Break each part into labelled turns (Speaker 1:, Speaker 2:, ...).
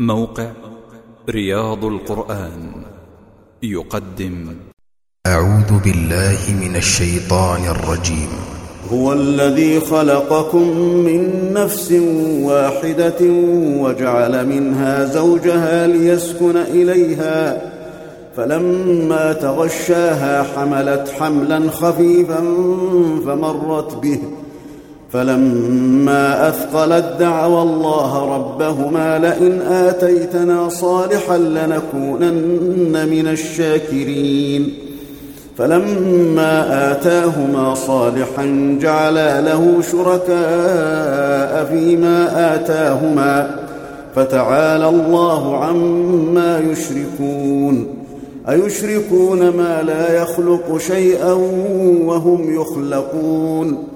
Speaker 1: موقع رياض القرآن يقدم.
Speaker 2: أعوذ بالله من الشيطان الرجيم.
Speaker 3: هو الذي خلقكم من نفس واحدة وجعل منها زوجها ليسكن إليها. فلما تغشاها حملت حملا خفيفا فمرت به. فلما أثقلت دعوا الله ربهما لئن آتيتنا صالحا لنكونن من الشاكرين. فلما آتاهما صالحا جعلا له شركاء فيما آتاهما فتعالى الله عما يشركون. أيشركون ما لا يخلق شيئا وهم يخلقون.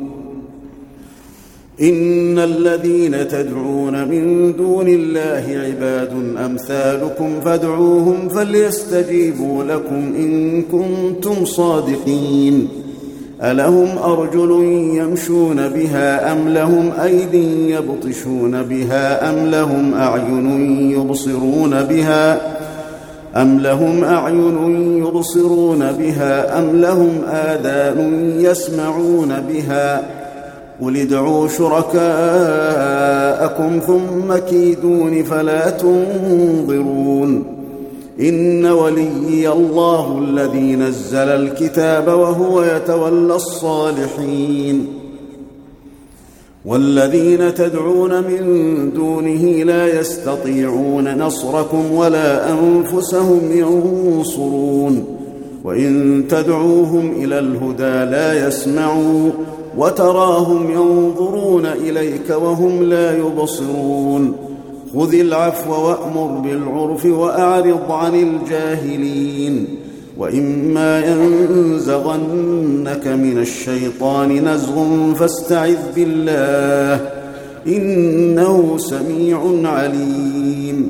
Speaker 3: إن الذين تدعون من دون الله عباد أمثالكم فادعوهم فليستجيبوا لكم إن كنتم صادقين. ألهم أرجل يمشون بها أم لهم ايد يبطشون بها أم لهم أعين يبصرون بها أم لهم أعين يبصرون بها أم لهم آذان يسمعون بها قل ادعوا شركاءكم ثم كيدون فلا تنظرون ان وليي الله الذي نزل الكتاب وهو يتولى الصالحين والذين تدعون من دونه لا يستطيعون نصركم ولا انفسهم ينصرون وان تدعوهم إلى الهدى لا يسمعون وتراهم ينظرون إليك وهم لا يبصرون. خذ العفو وأمر بالعرف وأعرض عن الجاهلين. وإما ينزغنك من الشيطان نزغ فاستعذ بالله إنه سميع عليم.